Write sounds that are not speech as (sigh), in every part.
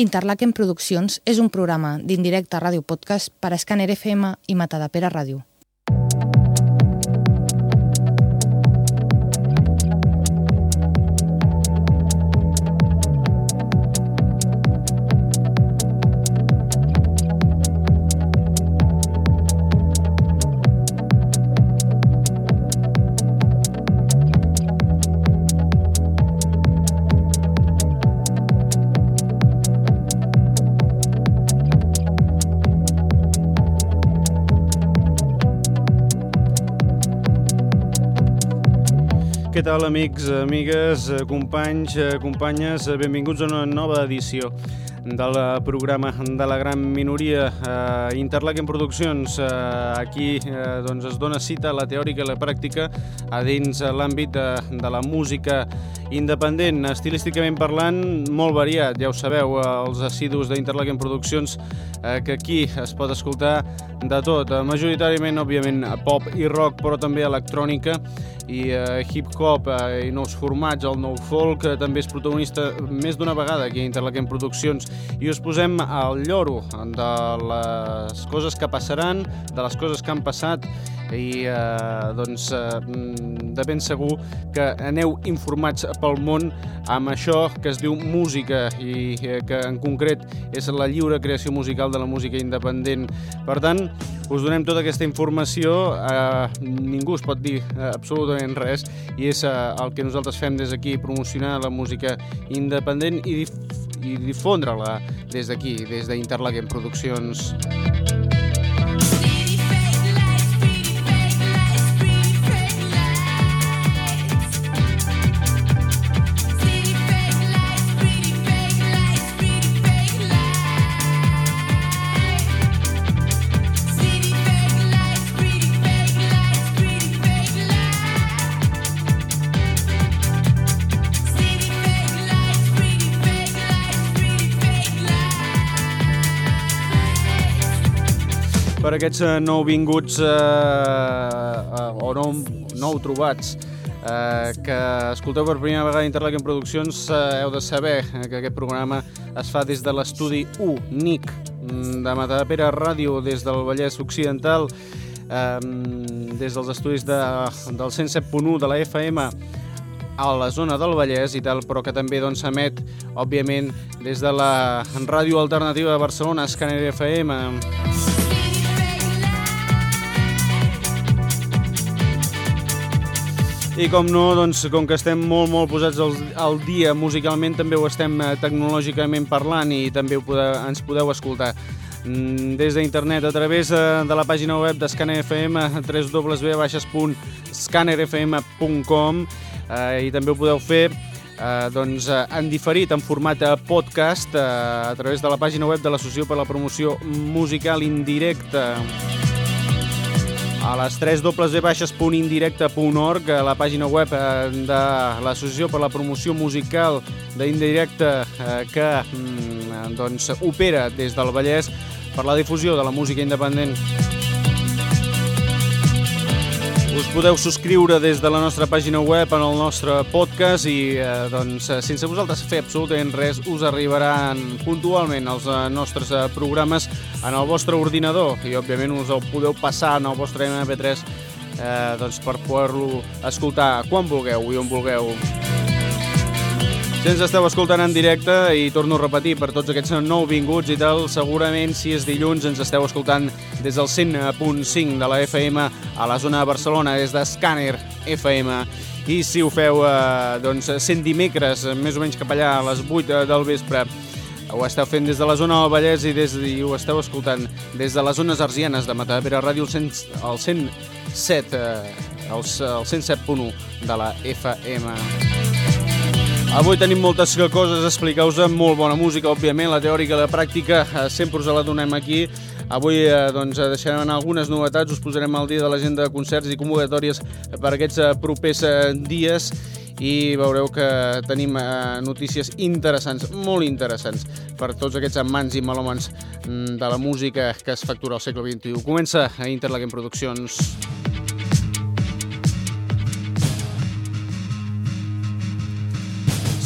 Interlaken Produccions és un programa d'indirecte ràdio podcast per a Scanner FM i Matadepera Ràdio. Què tal, amics, amigues, eh, companys, eh, companyes? Eh, Benvinguts a una nova edició del programa de la gran minoria eh, Interlaken Produccions. Eh, aquí eh, doncs es dona cita a la teòrica i la pràctica a dins l'àmbit de, de la música independent, estilísticament parlant, molt variat, ja ho sabeu, els assidus d'Interlaken Produccions, eh, que aquí es pot escoltar de tot, eh, majoritàriament, òbviament, pop i rock, però també electrònica i eh, hip-hop eh, i nous formats, el nou folk, eh, també és protagonista més d'una vegada aquí a Interlaken Produccions i us posem al lloro de les coses que passaran, de les coses que han passat i eh, doncs eh, de ben segur que aneu informats pel món amb això que es diu música i eh, que en concret és la lliure creació musical de la música independent. Per tant, us donem tota aquesta informació, eh, ningú us pot dir eh, absolutament res i és eh, el que nosaltres fem des d'aquí, promocionar la música independent i, dif i difondre-la des d'aquí, des d'Interlaken Produccions. Per aquests uh, nouvinguts uh, uh, o nou, nou trobats uh, que escolteu per primera vegada Interlaken Produccions uh, heu de saber que aquest programa es fa des de l'estudi 1 NIC mm, de Matadepera Ràdio des del Vallès Occidental um, des dels estudis de, del 107.1 de la FM a la zona del Vallès i tal, però que també doncs, emet, òbviament, des de la Ràdio Alternativa de Barcelona, Scanner FM. I com no, doncs, com que estem molt, molt posats al, al dia musicalment, també ho estem eh, tecnològicament parlant i també ho podeu, ens podeu escoltar. Mm, des d'internet a través eh, de la pàgina web de Scanner FM www.scannerfm.com eh, i també ho podeu fer eh, doncs, eh, en diferit, en format podcast eh, a través de la pàgina web de l'Associació per la Promoció Musical Indirecta a les 3 www.indirecte.org, la pàgina web eh, de l'Associació per la Promoció Musical d'Indirecte eh, que mm, doncs, opera des del Vallès per la difusió de la música independent. Us podeu subscriure des de la nostra pàgina web en el nostre podcast i eh, doncs, sense vosaltres fer absolutament res us arribaran puntualment els eh, nostres eh, programes en el vostre ordinador i òbviament us el podeu passar en el vostre MP3 eh, doncs, per poder-lo escoltar quan vulgueu i on vulgueu. Si ens esteu escoltant en directe i torno a repetir per tots aquests nouvinguts i tal, segurament si és dilluns ens esteu escoltant des del 100.5 de la FM a la zona de Barcelona, des de Scanner FM. I si ho feu eh, doncs, 100 dimecres, més o menys cap allà a les 8 del vespre, ho esteu fent des de la zona del Vallès i, des, i ho esteu escoltant des de les zones arsianes de Matadepera Ràdio, el, 100, el 107, eh, el, el 107.1 de la FM. Avui tenim moltes coses a explicar-vos molt bona música, òbviament, la teòrica la pràctica eh, sempre us la donem aquí. Avui eh, doncs, deixarem algunes novetats, us posarem al dia de l'agenda de concerts i convocatòries per aquests eh, propers dies i veureu que tenim notícies interessants, molt interessants, per tots aquests amants i melòmens mm, de la música que es factura al segle XXI. Comença a Interlaken Produccions.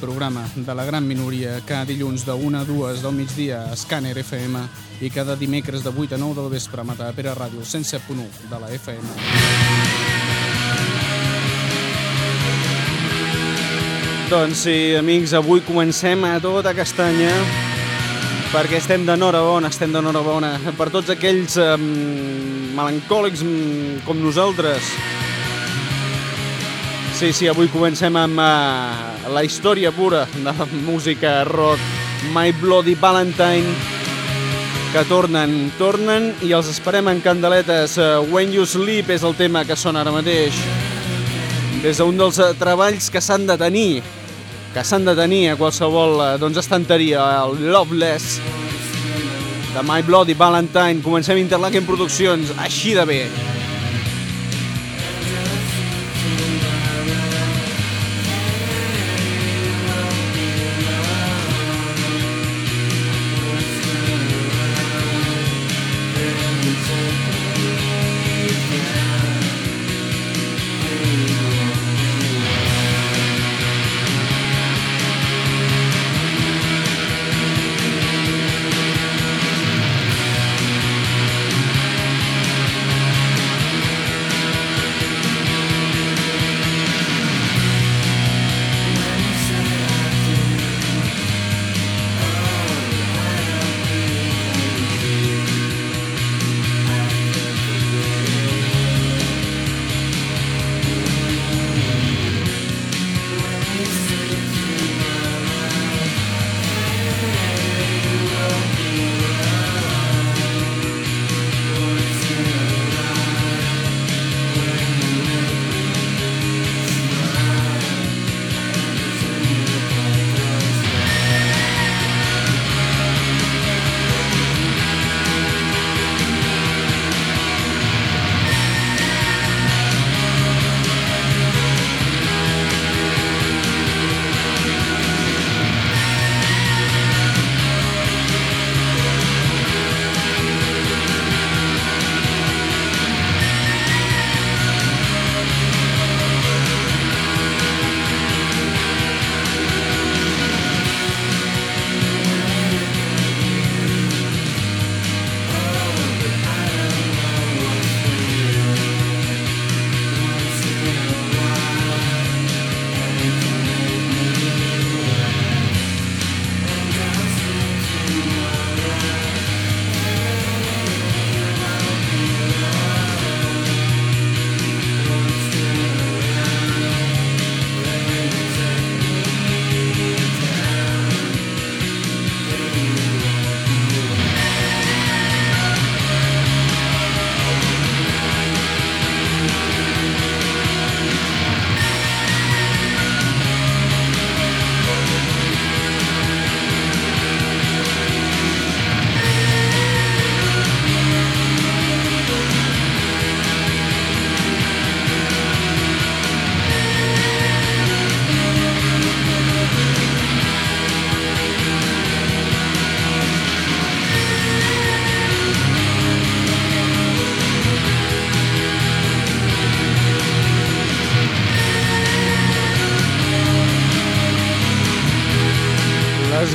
programa de la gran minoria, cada dilluns de 1 a 2 del migdia a Scanner FM i cada dimecres de 8 a 9 del vespre a Matapera Ràdio 107.1 de la FM. Doncs sí, amics, avui comencem a tota castanya perquè estem d'enhorabona, estem d'enhorabona per tots aquells eh, melancòlics com nosaltres Sí, sí, avui comencem amb uh, la història pura de la música rock My Bloody Valentine que tornen, tornen i els esperem en candeletes. Uh, When You Sleep és el tema que sona ara mateix. Des d'un dels uh, treballs que s'han de tenir, que s'han de tenir a qualsevol doncs, estanteria, el Loveless de My Bloody Valentine. Comencem Interlaken Produccions, així de bé.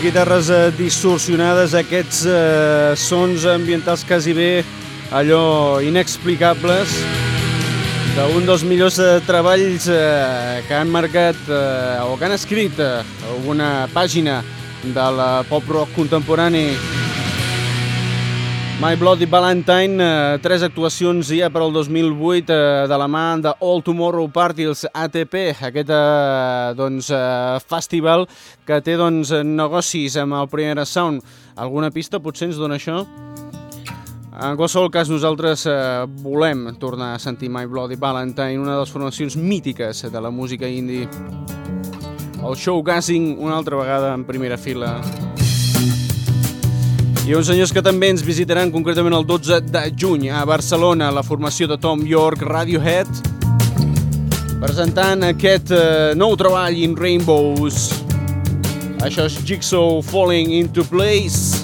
Guitarres eh, distorsionades, aquests eh, sons ambientals quasi bé allò inexplicables d'un dels millors eh, treballs eh, que han marcat eh, o que han escrit eh, alguna pàgina del pop rock contemporani My Bloody Valentine, eh, tres actuacions ja per al 2008 eh, de la mà de All Tomorrow Party, els ATP, aquest eh, doncs, eh, festival que té doncs, negocis amb el Primera Sound. Alguna pista potser ens dona això? En qualsevol cas, nosaltres eh, volem tornar a sentir My Bloody Valentine, una de les formacions mítiques de la música indie. El show gassing una altra vegada en primera fila. I uns senyors que també ens visitaran concretament el 12 de juny a Barcelona, la formació de Tom York Radiohead, presentant aquest eh, nou treball in Rainbows. Això és Jigsaw Falling into Place.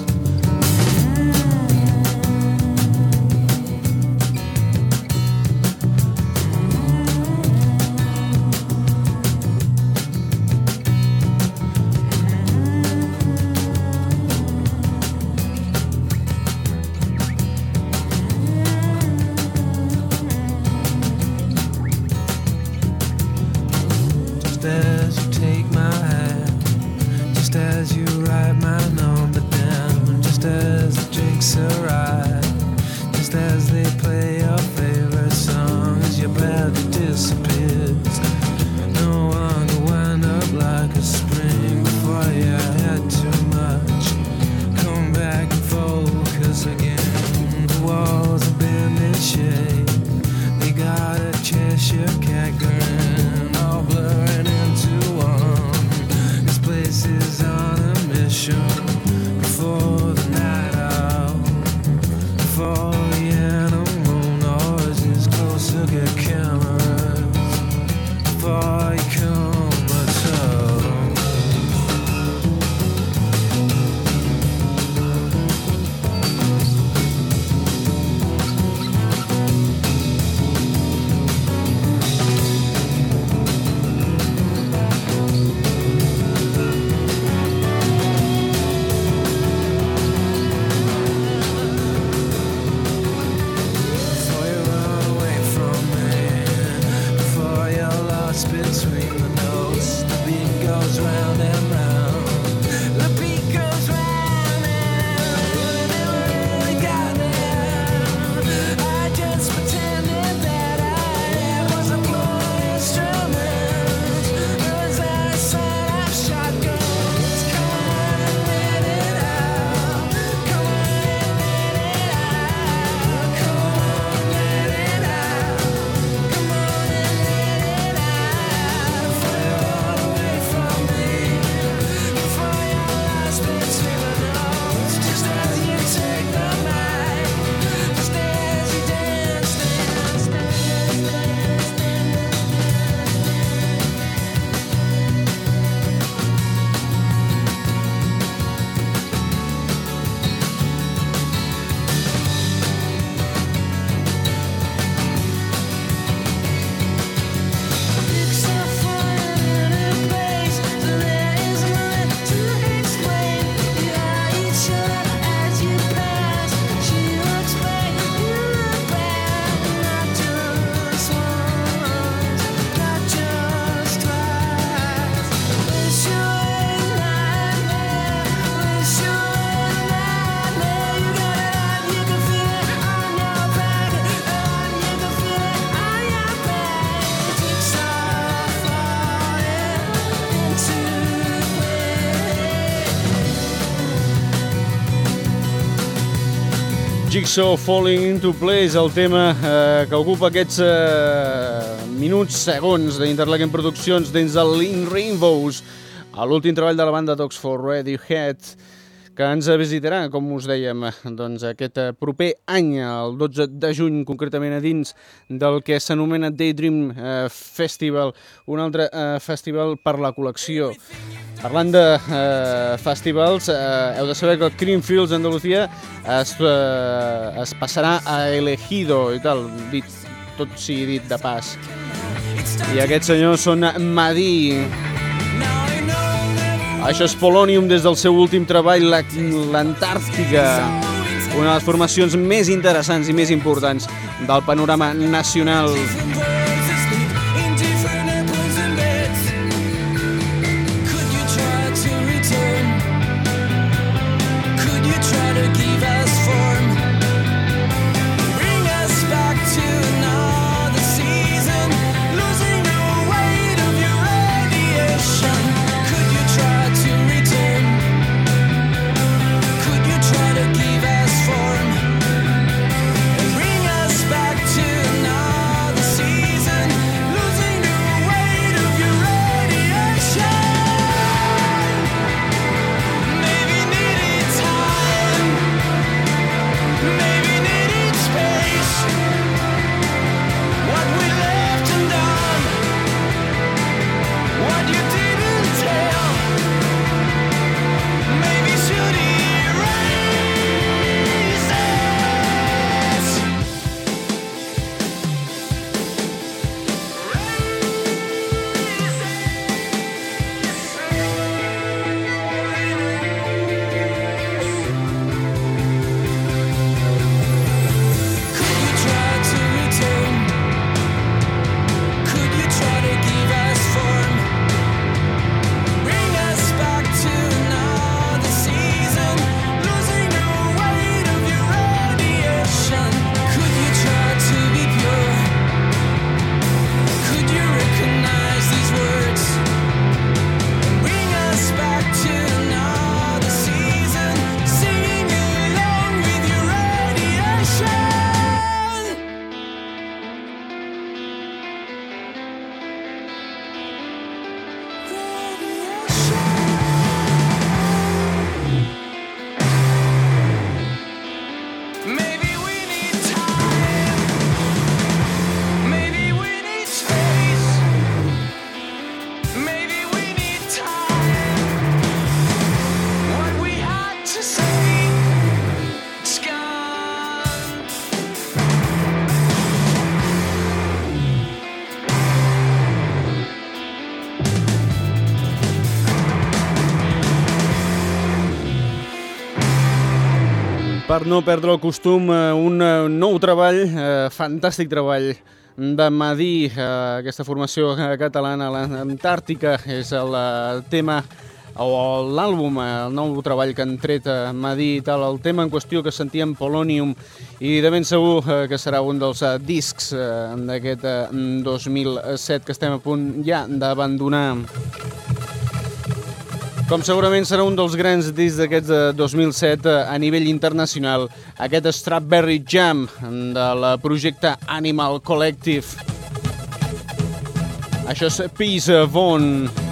Jigsaw Falling into Place, el tema eh, que ocupa aquests eh, minuts, segons d'Interlaken Produccions dins del In Rainbows, l'últim treball de la banda Dogs for Radiohead, que ens visitarà, com us dèiem, doncs, aquest eh, proper any, el 12 de juny, concretament a dins del que s'anomena Daydream eh, Festival, un altre eh, festival per la col·lecció. Parlant de eh, festivals, eh, heu de saber que el Creamfields Andalucía es, eh, es passarà a Elegido i tal, dit, tot sigui dit de pas. I aquests senyors són Madí. Això és Polonium des del seu últim treball, l'Antàrtica. Una de les formacions més interessants i més importants del panorama nacional. Per no perdre el costum, eh, un eh, nou treball, eh, fantàstic treball de Madí, aquesta formació catalana l'Antàrtica, és el tema o l'àlbum, el nou treball que han tret a Madí i tal, el tema en qüestió que sentíem Polonium i de ben segur que serà un dels discs d'aquest 2007 que estem a punt ja d'abandonar. Com segurament serà un dels grans discs d'aquests de 2007 eh, a nivell internacional, aquest Strawberry Jam del projecte Animal Collective. Això és Peace Von.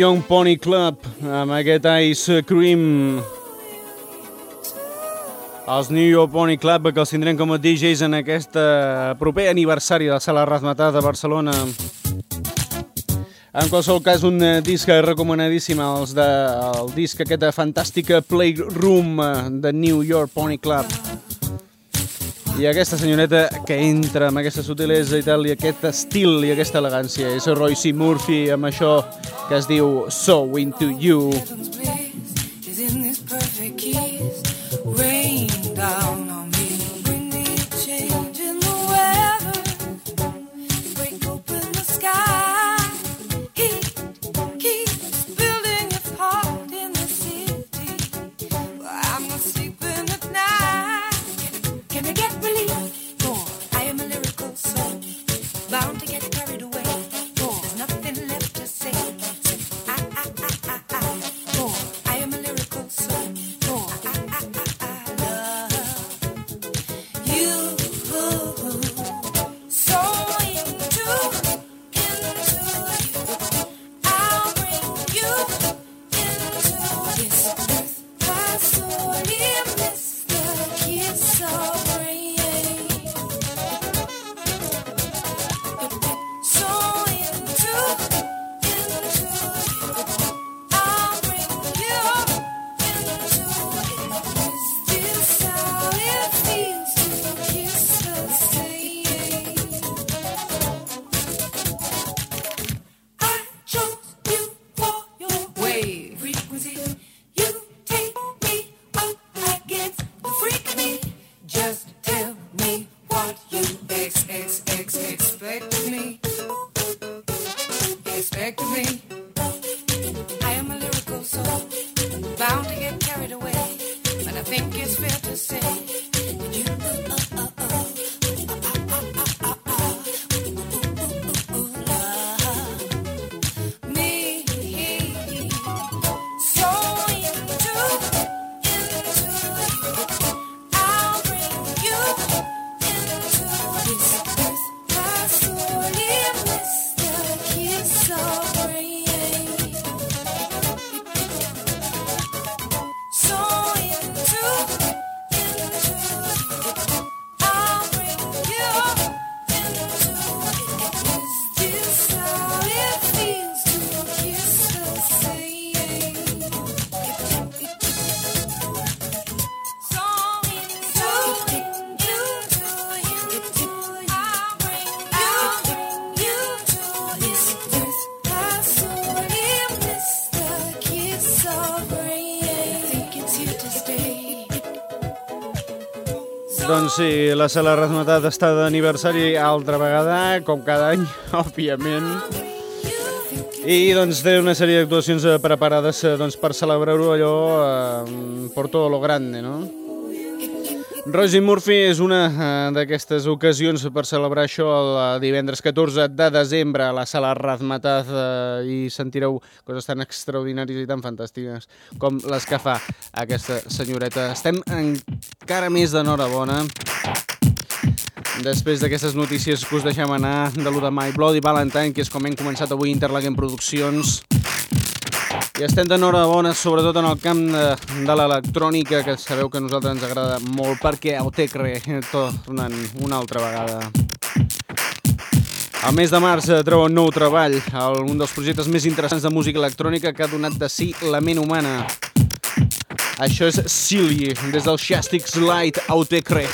Young Pony Club amb aquest Ice Cream. Els New York Pony Club que els tindrem com a DJs en aquest proper aniversari de la Sala Razmetat de Barcelona. En qualsevol cas un disc recomanadíssim els de, el disc aquest fantàstica Playroom de New York Pony Club i aquesta senyoreta que entra amb aquesta sutilesa i tal, i aquest estil i aquesta elegància. És Roy C. Murphy amb això que es diu So Into You. so Doncs sí, la sala Razmetat està d'aniversari altra vegada, com cada any, (laughs) òbviament. I doncs té una sèrie d'actuacions eh, preparades eh, doncs, per celebrar-ho allò eh, por todo lo grande, no? Rosie Murphy és una eh, d'aquestes ocasions per celebrar això el eh, divendres 14 de desembre a la sala Razmataz eh, i sentireu coses tan extraordinàries i tan fantàstiques com les que fa aquesta senyoreta. Estem encara més d'enhorabona després d'aquestes notícies que us deixem anar de lo de My Bloody Valentine, que és com hem començat avui Interlaken Produccions. I estem d'enhorabona, sobretot en el camp de, de l'electrònica, que sabeu que a nosaltres ens agrada molt, perquè el Tecre tornen una altra vegada. El mes de març eh, treu un nou treball, un dels projectes més interessants de música electrònica que ha donat de si la ment humana. Això és Silly, des del Shastix Light Autecre.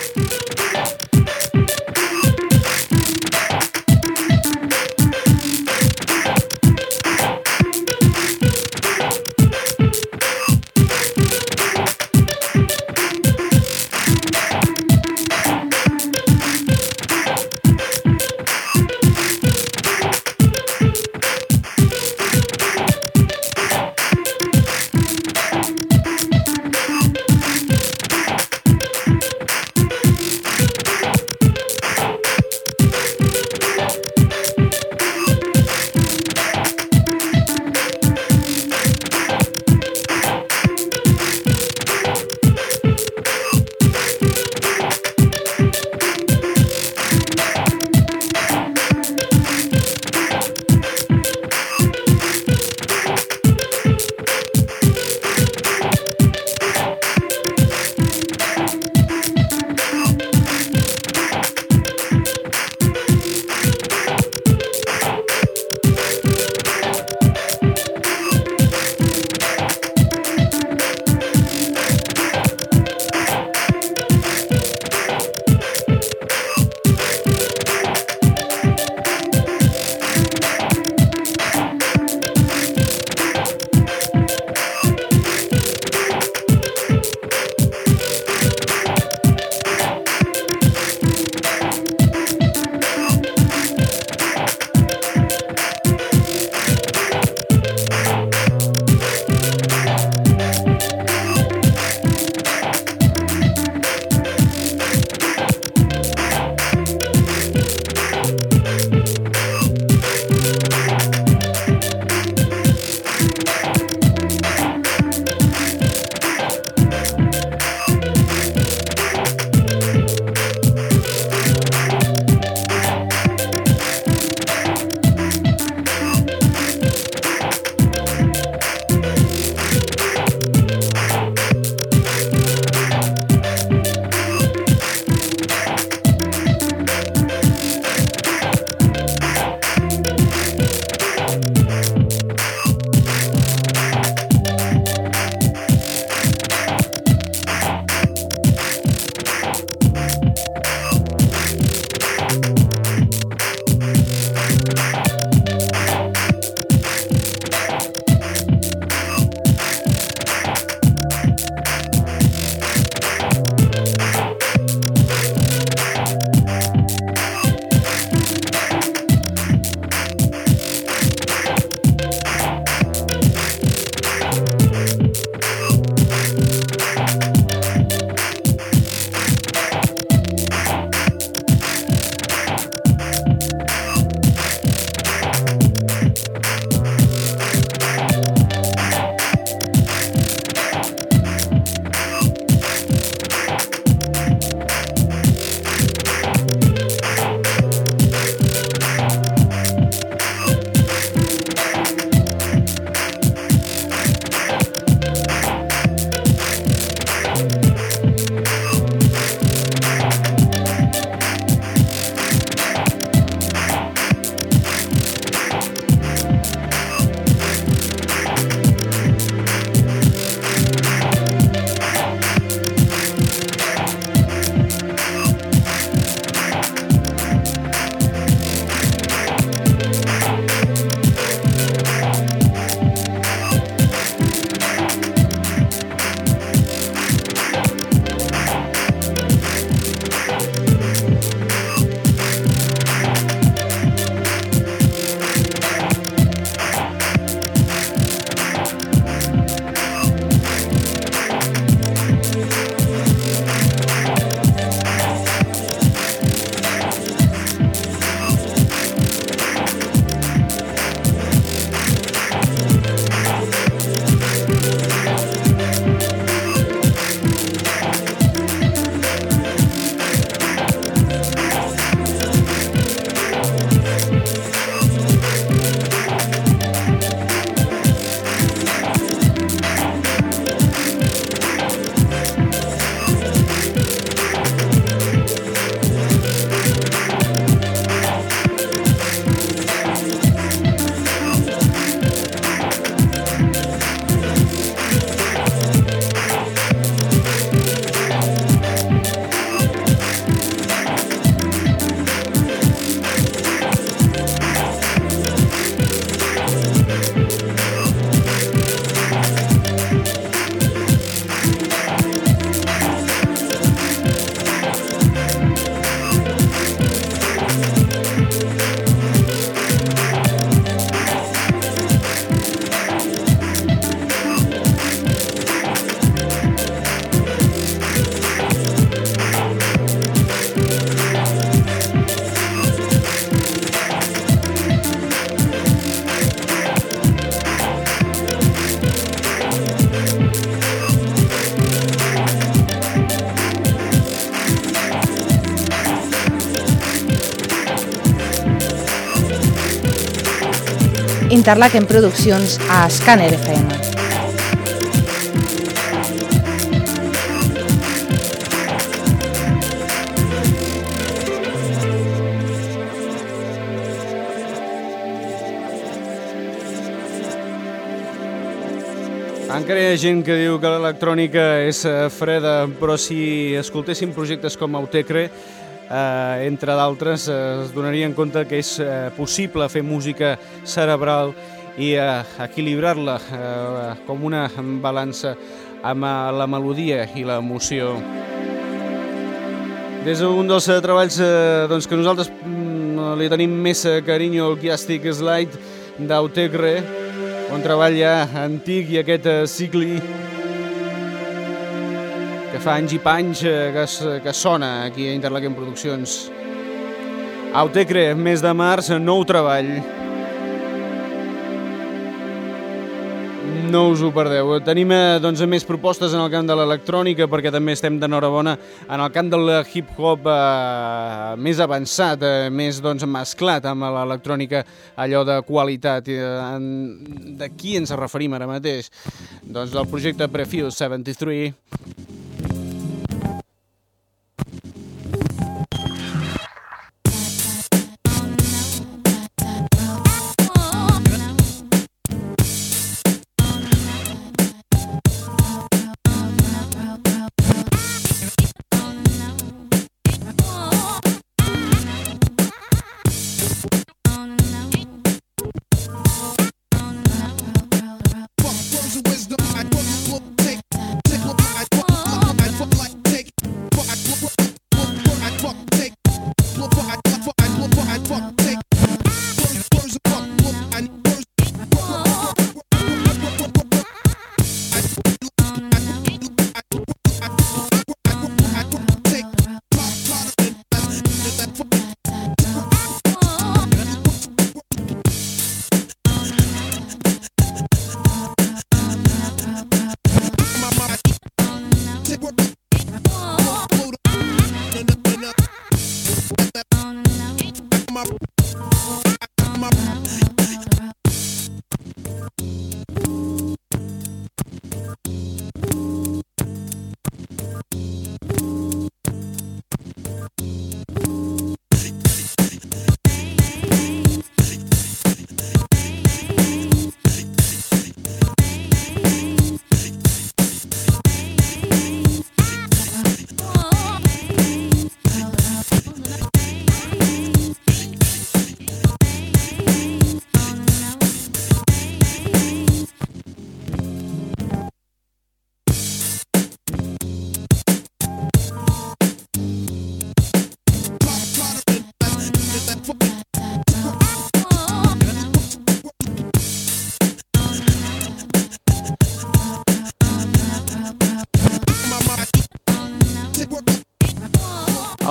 Interlaken Produccions a Scanner FM. Encara hi ha gent que diu que l'electrònica és eh, freda, però si escoltéssim projectes com Autecre, eh, entre d'altres, eh, es donarien compte que és eh, possible fer música cerebral i eh, equilibrar-la eh, com una balança amb eh, la melodia i l'emoció. Des d'un dels eh, treballs eh, doncs, que nosaltres mm, li tenim més eh, carinyo, el Chiastic Slide d'Autecre, un treball ja antic i aquest eh, cicli que fa anys i panys eh, que, es- que sona aquí a Interlaken Produccions. Autecre, mes de març, nou treball. No us ho perdeu. Tenim eh, doncs, més propostes en el camp de l'electrònica perquè també estem d'enhorabona en el camp del hip-hop eh, més avançat, eh, més doncs, mesclat amb l'electrònica allò de qualitat. Eh. De qui ens referim ara mateix? Doncs del projecte Prefuse 73,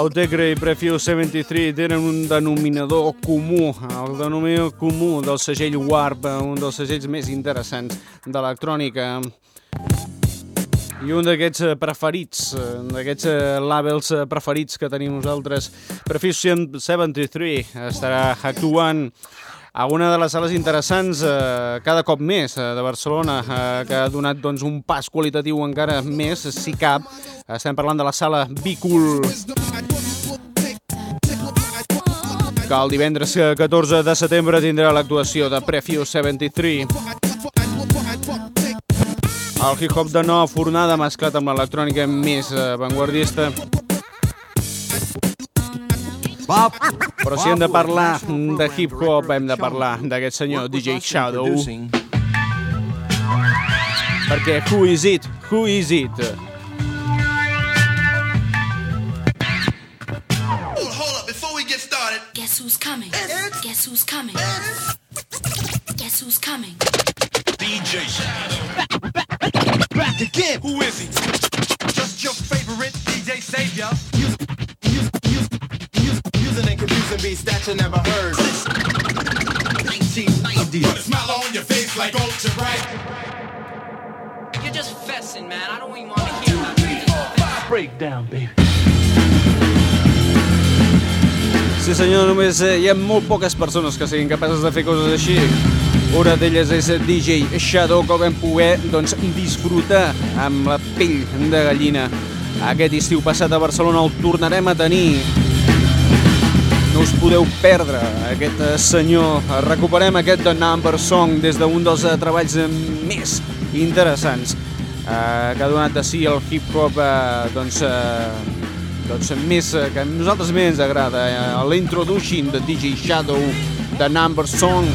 Autecre i Prefuse 73 tenen un denominador comú, el denominador comú del segell Warp, un dels segells més interessants d'electrònica. I un d'aquests eh, preferits, eh, d'aquests eh, labels preferits que tenim nosaltres, Prefuse 73, estarà actuant a una de les sales interessants eh, cada cop més eh, de Barcelona, eh, que ha donat doncs, un pas qualitatiu encara més, si cap. Estem parlant de la sala Bicul, que el divendres eh, 14 de setembre tindrà l'actuació de Prefuse 73. El hip-hop de nova fornada mesclat amb l'electrònica més vanguardista. Però si hem de parlar de hip-hop, hem de parlar d'aquest senyor DJ Shadow. Perquè who is it? Who is it? Guess who's coming? Guess who's coming? Guess who's coming? DJ Shadow. Back, back again. Who is he? Just your favorite DJ Savior. Use, use, use, use, using and confusing beats that you never heard. 1990. Put a smile on your face like ultra bright. You're just fessing, man. I don't even want to hear that. Breakdown, baby. Sí senyor, només eh, hi ha molt poques persones que siguin capaces de fer coses així. Una d'elles és DJ Shadow, que vam poder doncs, disfrutar amb la pell de gallina. Aquest estiu passat a Barcelona el tornarem a tenir. No us podeu perdre aquest eh, senyor. Recuperem aquest The Number Song des d'un dels eh, treballs eh, més interessants eh, que ha donat de si el hip-hop eh, doncs, eh, doncs més, eh, que a nosaltres més ens agrada. Eh, L'introducing de DJ Shadow, The Number Song.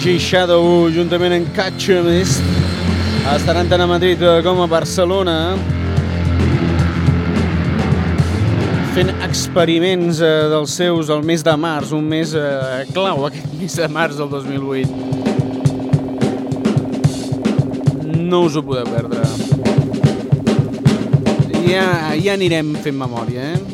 DJ Shadow juntament amb Catchamist estaran tant a Madrid eh, com a Barcelona. Fent experiments eh, dels seus el mes de març, un mes eh, clau aquest (laughs) mes de març del 2008 no us ho podeu perdre. Ja, ja anirem fent memòria eh?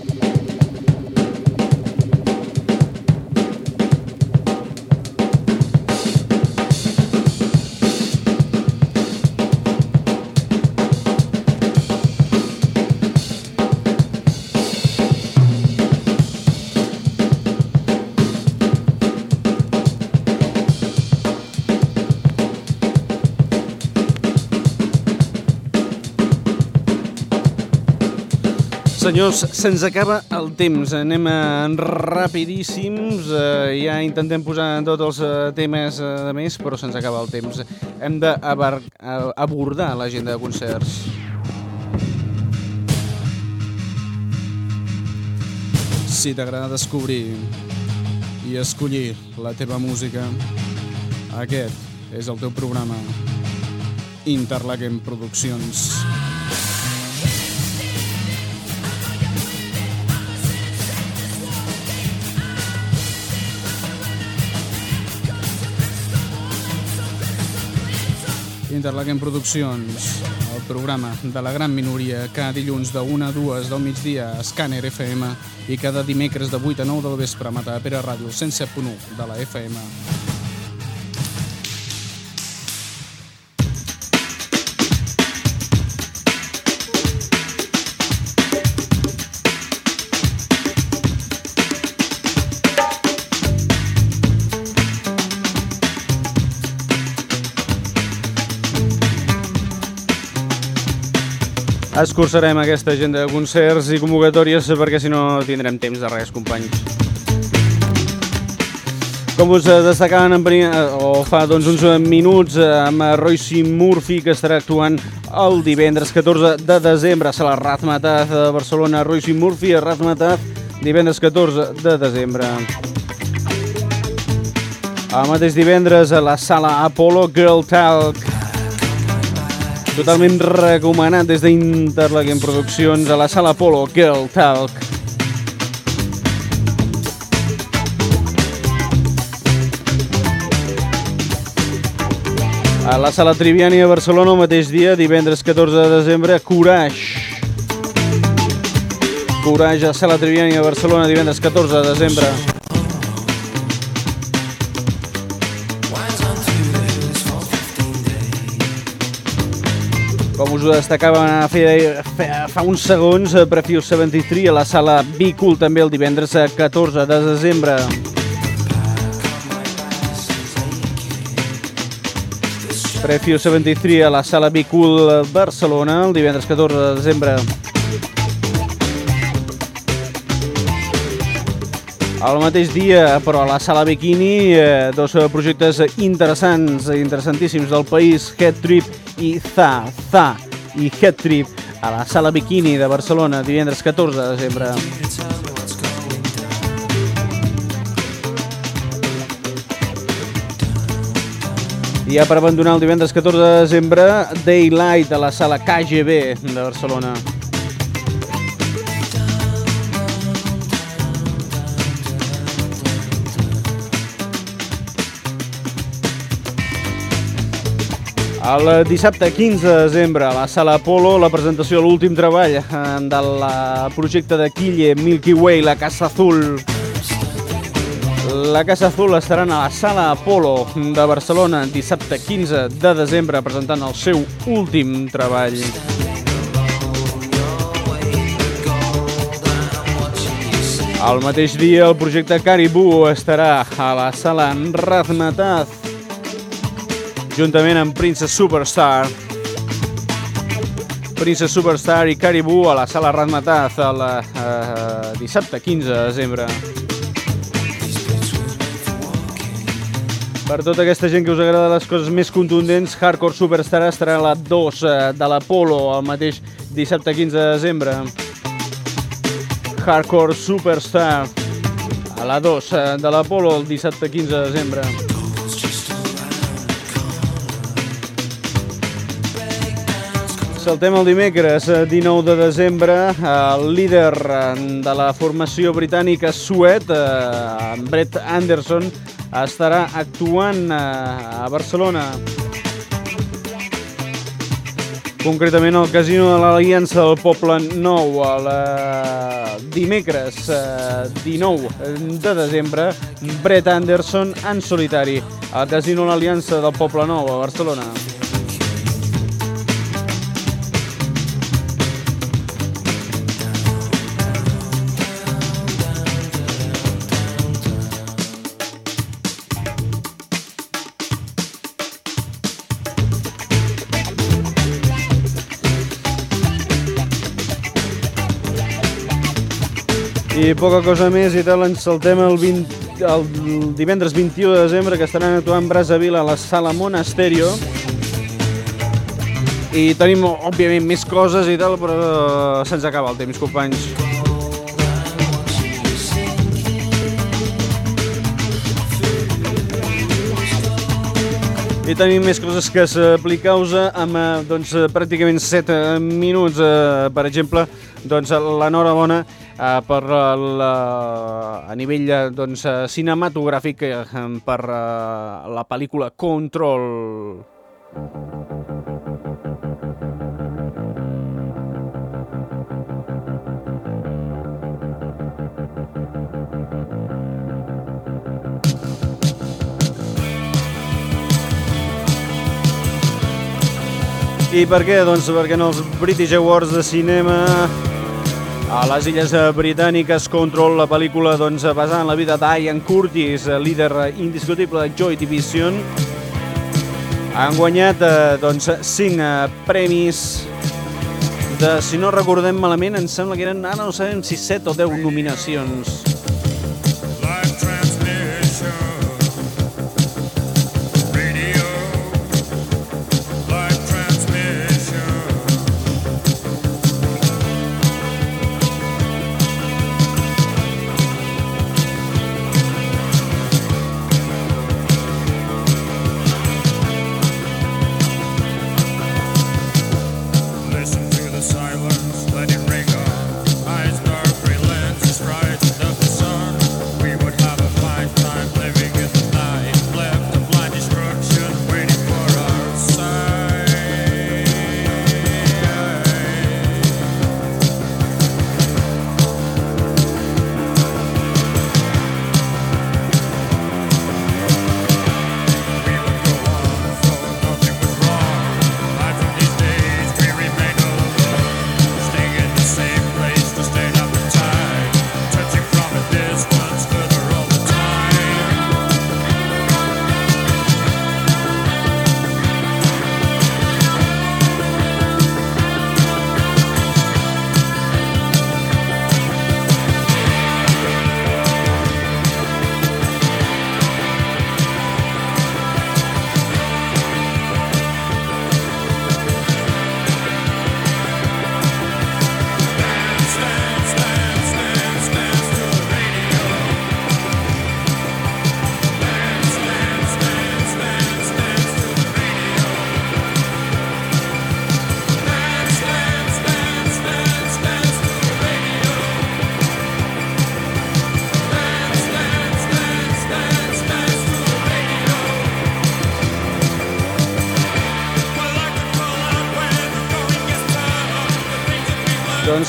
Senyors, se'ns acaba el temps. Anem rapidíssims. Eh, ja intentem posar tots els eh, temes eh, de més, però se'ns acaba el temps. Hem d'abordar l'agenda de concerts. Si t'agrada descobrir i escollir la teva música, aquest és el teu programa. Interlaken Produccions. Interlaken Produccions, el programa de la gran minoria, cada dilluns de 1 a 2 del migdia a Scanner FM i cada dimecres de 8 a 9 del vespre a Matapera Ràdio 107.1 de la FM. Escurçarem aquesta agenda de concerts i convocatòries perquè si no tindrem temps de res, companys. Com us eh, destacaven en primer, eh, o fa doncs, uns minuts eh, amb Royce Murphy que estarà actuant el divendres 14 de desembre a Sala Razmataz de Barcelona. Royce Murphy a Razmataz divendres 14 de desembre. El mateix divendres a la Sala Apollo Girl Talk. Totalment recomanat des d'Interlaken Produccions a la Sala Apollo Girl Talk. A la Sala Triviani a Barcelona el mateix dia, divendres 14 de desembre, Courage. Courage a Sala Triviani a Barcelona, divendres 14 de desembre. Us ho destacava fa, fa uns segons, Prefuse 73 a la sala Bicul també el divendres 14 de desembre. Prefio 73 a la Sala Bicul Barcelona el divendres 14 de desembre. El mateix dia, però a la Sala Bikini, eh, dos projectes interessants, interessantíssims del país, Head Trip i Za, Za i Head Trip a la Sala Bikini de Barcelona, divendres 14 de desembre. I ja per abandonar el divendres 14 de desembre, Daylight a la sala KGB de Barcelona. El dissabte 15 de desembre a la sala Apolo la presentació de l'últim treball eh, del projecte de Quille Milky Way, la Casa Azul. La Casa Azul estaran a la Sala Apolo de Barcelona dissabte 15 de desembre presentant el seu últim treball. El mateix dia el projecte Caribou estarà a la Sala Razmataz juntament amb Princess Superstar. Princess Superstar i Caribou a la Sala Razmataz el eh, dissabte 15 de desembre. Per tota aquesta gent que us agrada les coses més contundents, Hardcore Superstar estarà a la 2 eh, de l'Apolo el mateix dissabte 15 de desembre. Hardcore Superstar a la 2 eh, de l'Apolo el dissabte 15 de desembre. Saltem el dimecres 19 de desembre. El líder de la formació britànica Suet, Brett Anderson, estarà actuant a Barcelona. Concretament al Casino de l'Aliança del Poble Nou, el dimecres 19 de desembre, Brett Anderson en solitari al Casino de l'Aliança del Poble Nou a Barcelona. I poca cosa més i tal, ens saltem el, 20, el divendres 21 de desembre que estaran actuant Brazzaville a la Sala Monasterio. I tenim, òbviament, més coses i tal, però se'ns acaba el temps, companys. I tenim més coses que explicar-vos amb doncs, pràcticament 7 minuts. Per exemple, doncs, l'enhorabona eh, per la, a nivell doncs, cinematogràfic eh, per eh, la pel·lícula Control. I per què? Doncs perquè en els British Awards de cinema a les Illes Britàniques Control, la pel·lícula doncs, basada en la vida d'Ian Curtis, líder indiscutible de Joy Division, han guanyat eh, doncs, 5 premis de, si no recordem malament, em sembla que eren, ara no sabem si 7 o 10 nominacions.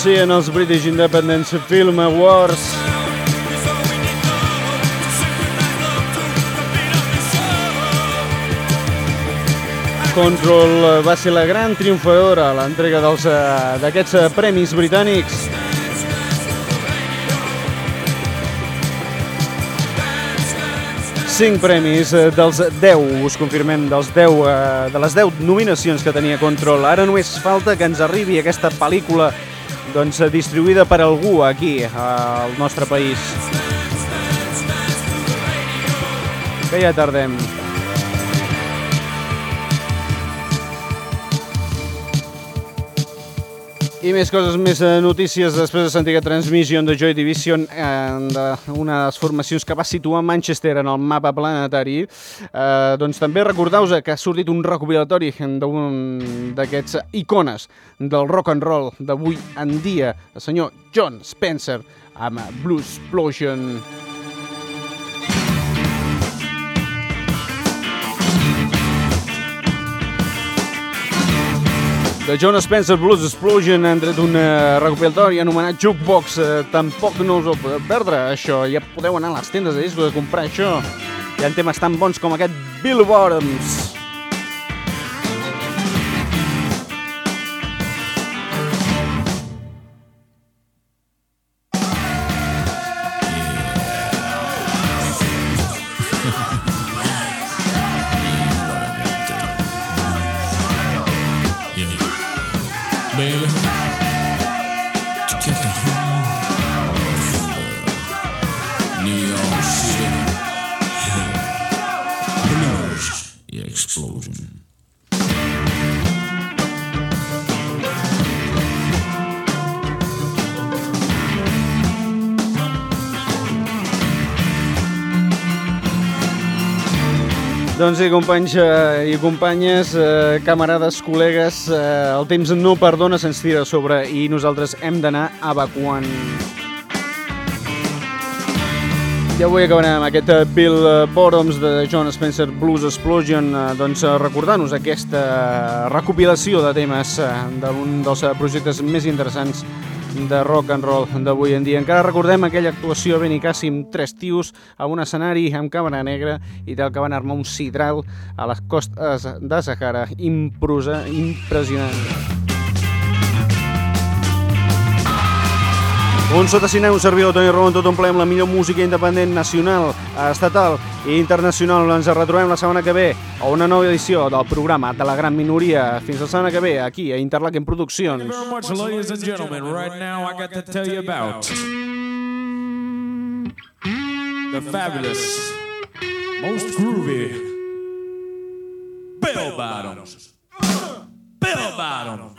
Sí, en els British Independence Film Awards Control va ser la gran triomfadora a l'entrega eh, d'aquests eh, premis britànics. Cinc premis eh, dels 10, us confirmem, dels 10, eh, de les 10 nominacions que tenia Control. Ara només falta que ens arribi aquesta pel·lícula doncs, eh, distribuïda per algú aquí, al nostre país. Que ja tardem. I més coses, més eh, notícies després de sentir que Transmission de Joy Division, eh, una de les formacions que va situar Manchester en el mapa planetari, eh, doncs també recordeu que ha sortit un recopilatori d'un d'aquests icones del rock and roll d'avui en dia, el senyor John Spencer, amb Blues Explosion. De John Spencer Blues Explosion han tret un eh, recopilatori anomenat Jukebox. Eh, tampoc no us ho podeu perdre, això. Ja podeu anar a les tendes de discos a comprar això. Hi ha temes tan bons com aquest Bill Doncs sí, companys eh, i companyes, eh, camarades, col·legues, eh, el temps no perdona, se'ns tira a sobre i nosaltres hem d'anar evacuant. I avui acabarem amb aquest eh, Bill eh, Bottoms de John Spencer Blues Explosion, eh, doncs eh, recordant-nos aquesta recopilació de temes eh, d'un dels eh, projectes més interessants de rock and roll d'avui en dia. Encara recordem aquella actuació a Benicàssim, tres tios a un escenari amb càmera negra i tal que van armar un sidral a les costes de Sahara. Improsa, impressionant. Un sotacinar, un servidor, Toni Ramon, tot un ple amb la millor música independent nacional, estatal i internacional. Ens retrobem la setmana que ve a una nova edició del programa de la gran minoria. Fins la setmana que ve, aquí a Interlaken Produccions. Much, ladies and gentlemen. Right now, I got to tell you about the fabulous, most groovy bell bottoms. Bell bottoms.